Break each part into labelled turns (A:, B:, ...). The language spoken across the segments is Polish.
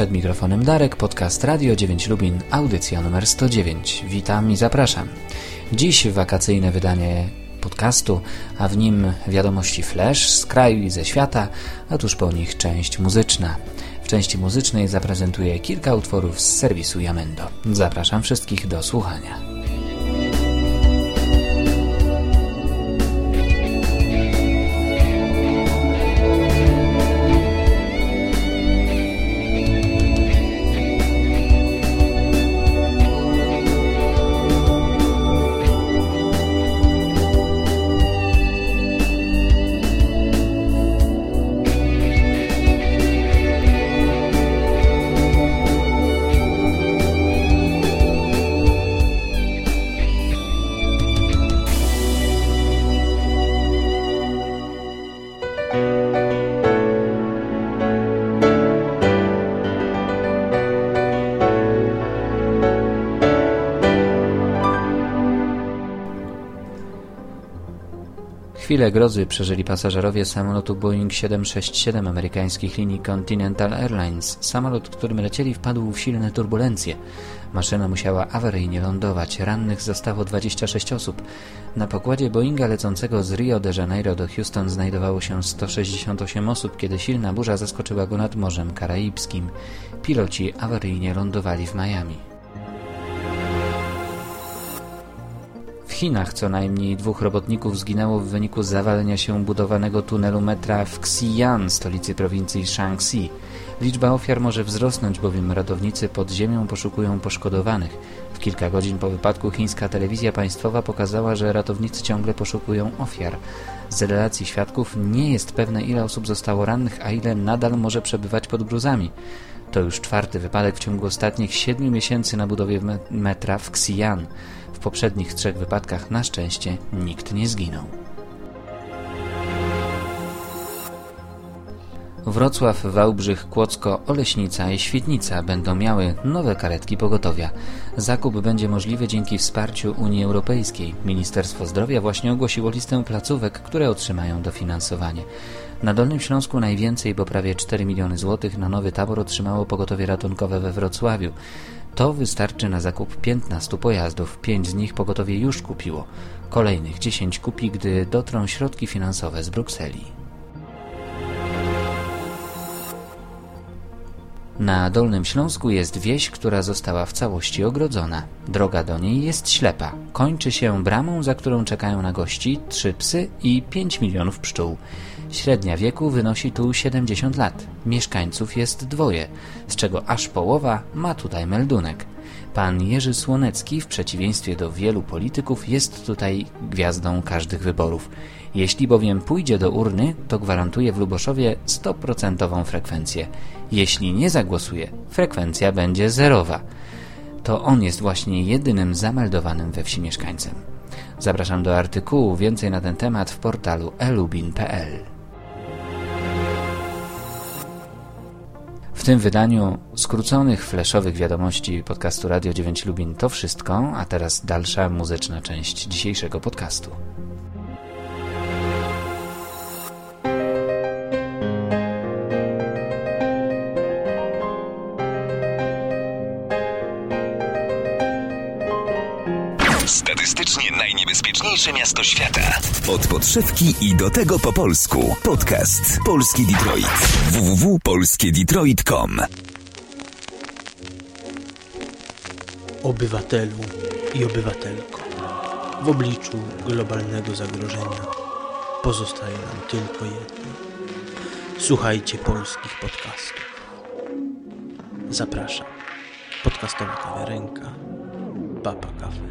A: Przed mikrofonem Darek, podcast Radio 9 Lubin, audycja numer 109. Witam i zapraszam. Dziś wakacyjne wydanie podcastu, a w nim wiadomości flash z kraju i ze świata, a tuż po nich część muzyczna. W części muzycznej zaprezentuję kilka utworów z serwisu Jamendo. Zapraszam wszystkich do słuchania. Chwilę grozy przeżyli pasażerowie samolotu Boeing 767 amerykańskich linii Continental Airlines. Samolot, którym lecieli, wpadł w silne turbulencje. Maszyna musiała awaryjnie lądować. Rannych zostało 26 osób. Na pokładzie Boeinga lecącego z Rio de Janeiro do Houston znajdowało się 168 osób, kiedy silna burza zaskoczyła go nad Morzem Karaibskim. Piloci awaryjnie lądowali w Miami. Chinach co najmniej dwóch robotników zginęło w wyniku zawalenia się budowanego tunelu metra w Xi'an, stolicy prowincji Shaanxi. Liczba ofiar może wzrosnąć, bowiem ratownicy pod ziemią poszukują poszkodowanych. W kilka godzin po wypadku chińska telewizja państwowa pokazała, że ratownicy ciągle poszukują ofiar. Z relacji świadków nie jest pewne ile osób zostało rannych, a ile nadal może przebywać pod gruzami. To już czwarty wypadek w ciągu ostatnich siedmiu miesięcy na budowie metra w Xi'an. Poprzednich trzech wypadkach na szczęście nikt nie zginął. Wrocław, Wałbrzych, Kłodzko, Oleśnica i Świdnica będą miały nowe karetki pogotowia. Zakup będzie możliwy dzięki wsparciu Unii Europejskiej. Ministerstwo Zdrowia właśnie ogłosiło listę placówek, które otrzymają dofinansowanie. Na Dolnym Śląsku najwięcej, bo prawie 4 miliony złotych na nowy tabor otrzymało pogotowie ratunkowe we Wrocławiu. To wystarczy na zakup 15 pojazdów, 5 z nich pogotowie już kupiło. Kolejnych 10 kupi, gdy dotrą środki finansowe z Brukseli. Na Dolnym Śląsku jest wieś, która została w całości ogrodzona. Droga do niej jest ślepa. Kończy się bramą, za którą czekają na gości trzy psy i 5 milionów pszczół. Średnia wieku wynosi tu 70 lat. Mieszkańców jest dwoje, z czego aż połowa ma tutaj meldunek. Pan Jerzy Słonecki, w przeciwieństwie do wielu polityków, jest tutaj gwiazdą każdych wyborów. Jeśli bowiem pójdzie do urny, to gwarantuje w Luboszowie 100% frekwencję. Jeśli nie zagłosuje, frekwencja będzie zerowa. To on jest właśnie jedynym zameldowanym we wsi mieszkańcem. Zapraszam do artykułu więcej na ten temat w portalu elubin.pl. W tym wydaniu skróconych, fleszowych wiadomości podcastu Radio 9 Lubin to wszystko, a teraz dalsza muzyczna część dzisiejszego podcastu.
B: Najniebezpieczniejsze miasto świata. Od podszewki i do tego po polsku. Podcast Polski Detroit. www.polskiedetroit.com
C: Obywatelu i obywatelko. W obliczu globalnego zagrożenia pozostaje nam tylko jedno. Słuchajcie polskich podcastów. Zapraszam. Podcastowa kawiarenka. Papa Kafe.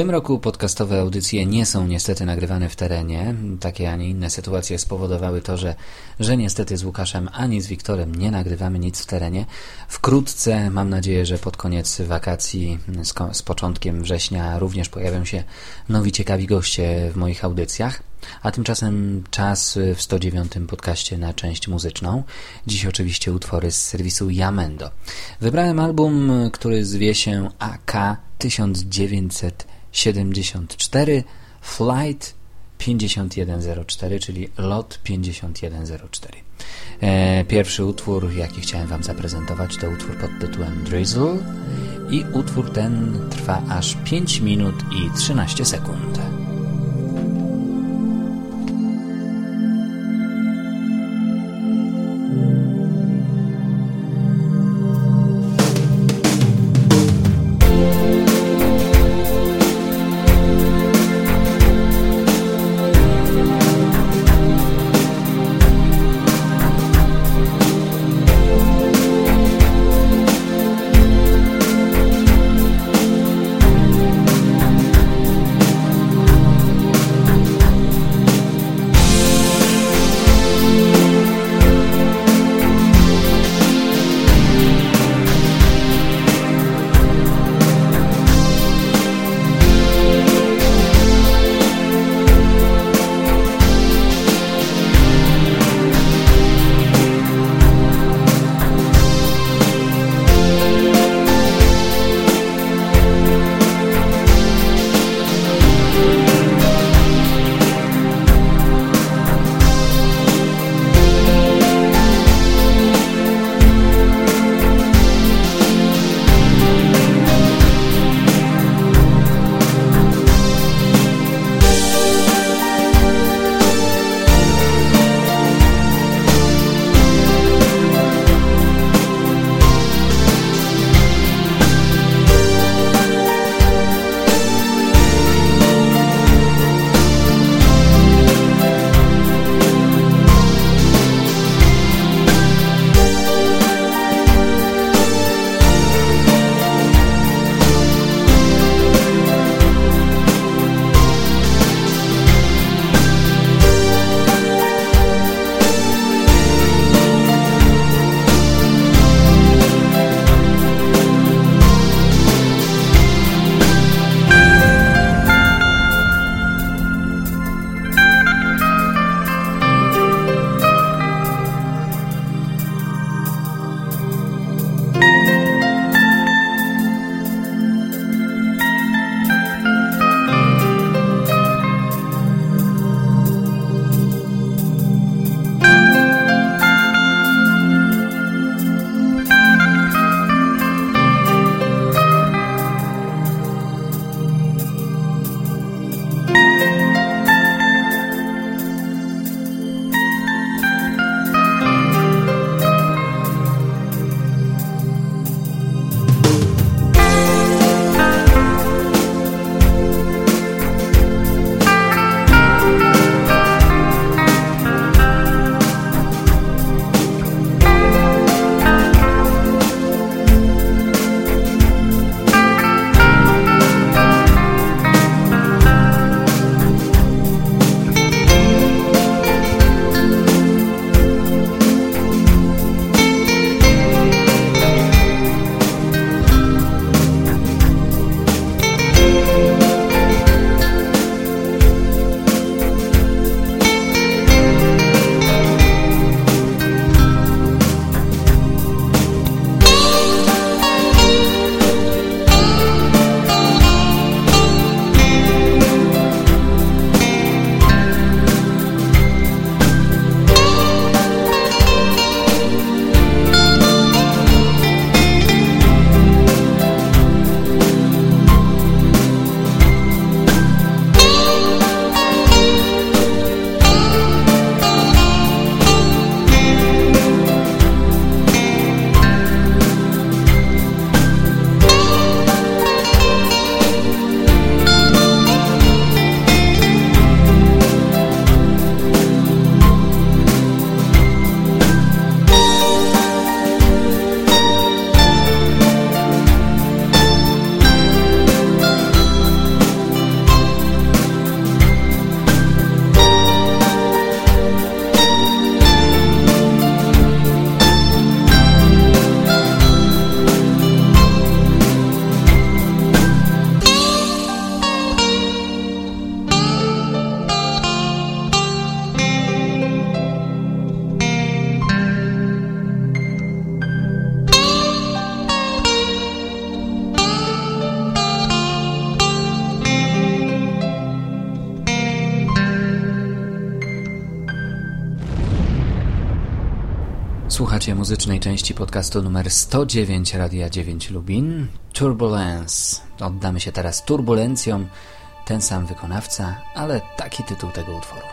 A: Tym roku podcastowe audycje nie są niestety nagrywane w terenie. Takie, a nie inne sytuacje spowodowały to, że, że niestety z Łukaszem ani z Wiktorem nie nagrywamy nic w terenie. Wkrótce, mam nadzieję, że pod koniec wakacji, z, z początkiem września również pojawią się nowi ciekawi goście w moich audycjach. A tymczasem czas w 109 podcaście na część muzyczną. Dziś oczywiście utwory z serwisu Yamendo. Wybrałem album, który zwie się AK 1974 Flight 5104, czyli LOT 5104. E, pierwszy utwór, jaki chciałem Wam zaprezentować, to utwór pod tytułem Drizzle i utwór ten trwa aż 5 minut i 13 sekund. Muzycznej części podcastu numer 109 Radia 9 Lubin. Turbulence. Oddamy się teraz turbulencjom. Ten sam wykonawca, ale taki tytuł tego utworu.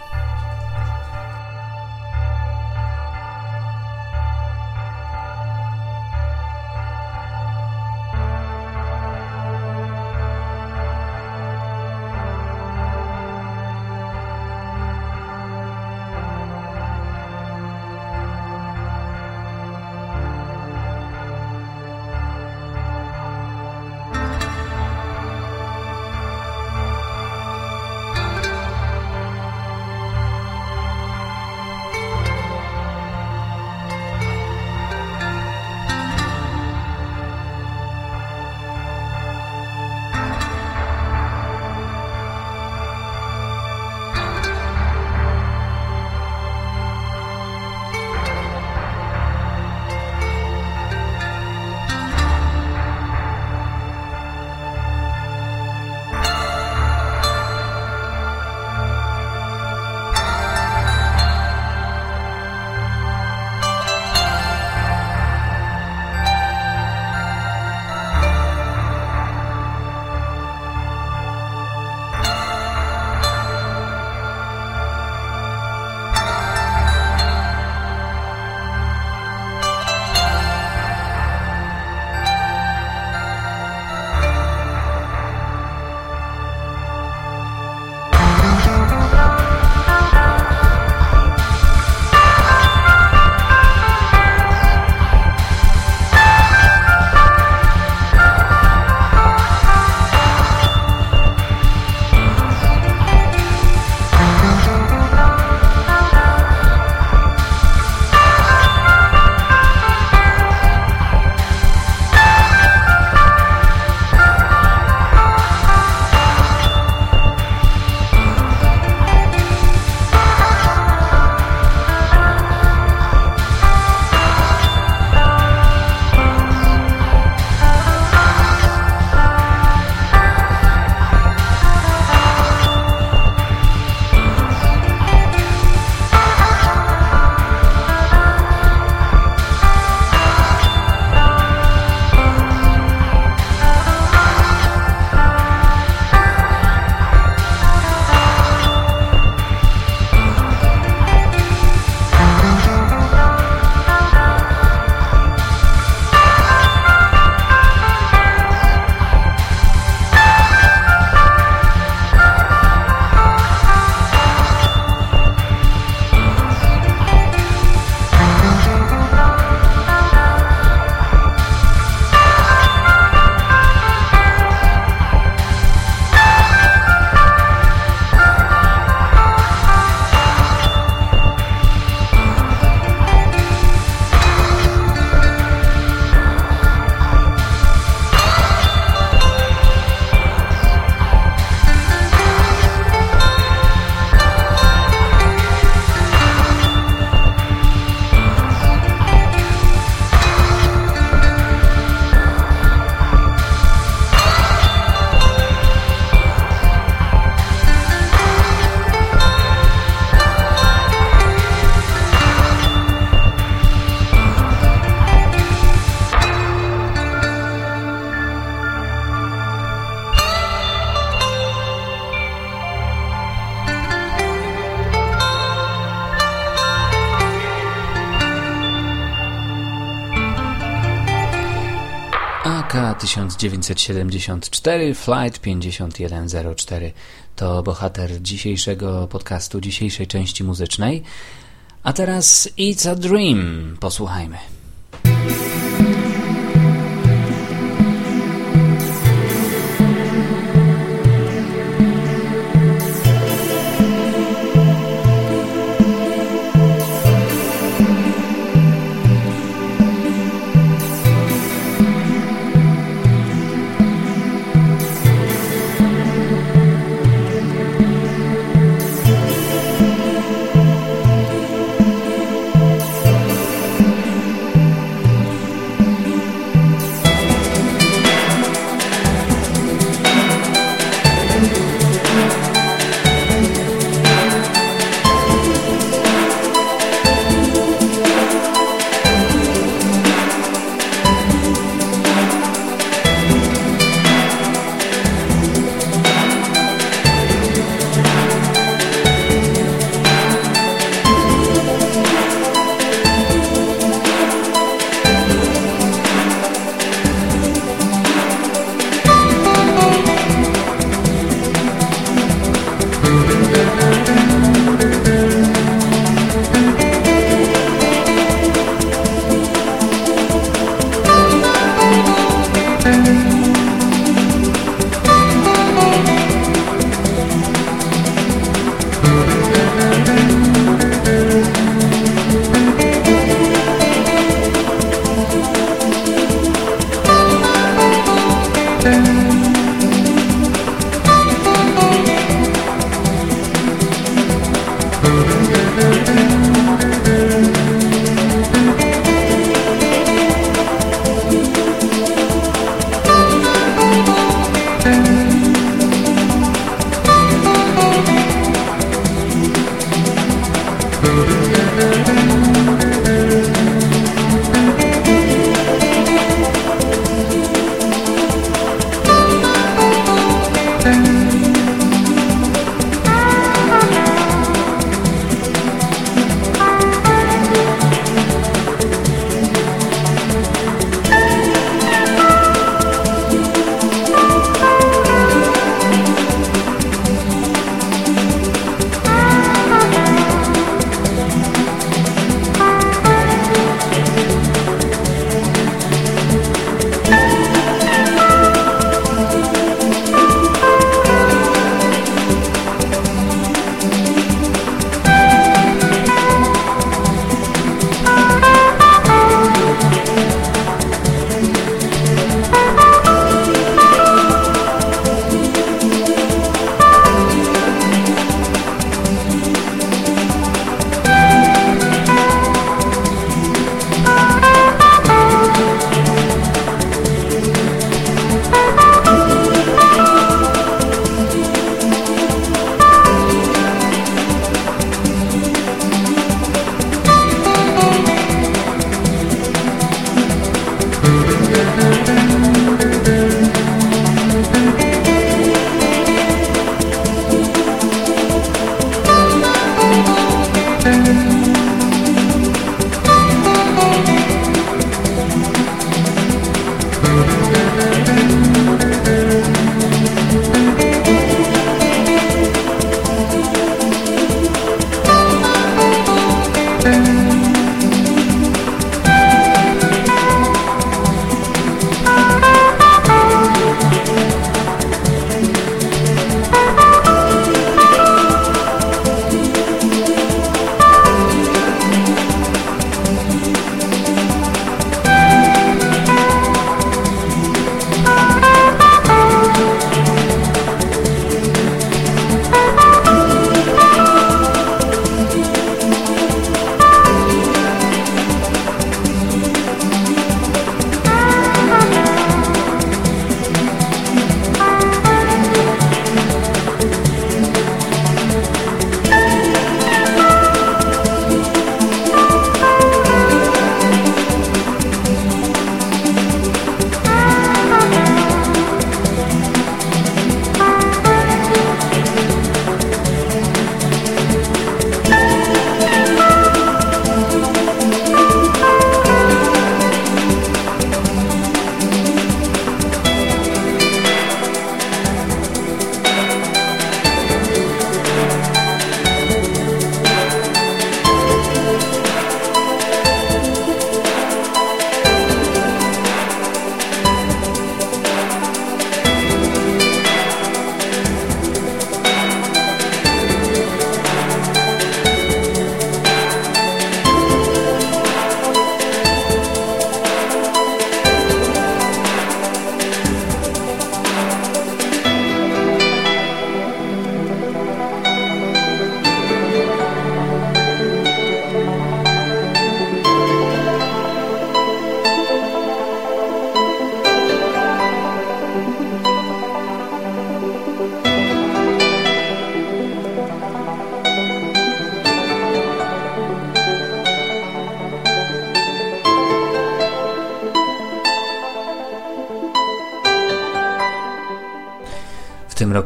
A: 1974 Flight 5104 to bohater dzisiejszego podcastu, dzisiejszej części muzycznej. A teraz It's a Dream. Posłuchajmy.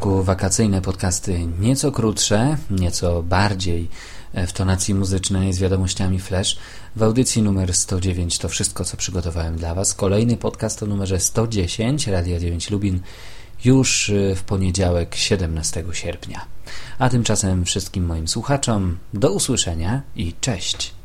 A: Roku wakacyjne podcasty nieco krótsze, nieco bardziej e, w tonacji muzycznej z wiadomościami Flash. W audycji numer 109 to wszystko, co przygotowałem dla Was. Kolejny podcast o numerze 110 Radia 9 Lubin już e, w poniedziałek 17 sierpnia. A tymczasem wszystkim moim słuchaczom do usłyszenia i cześć.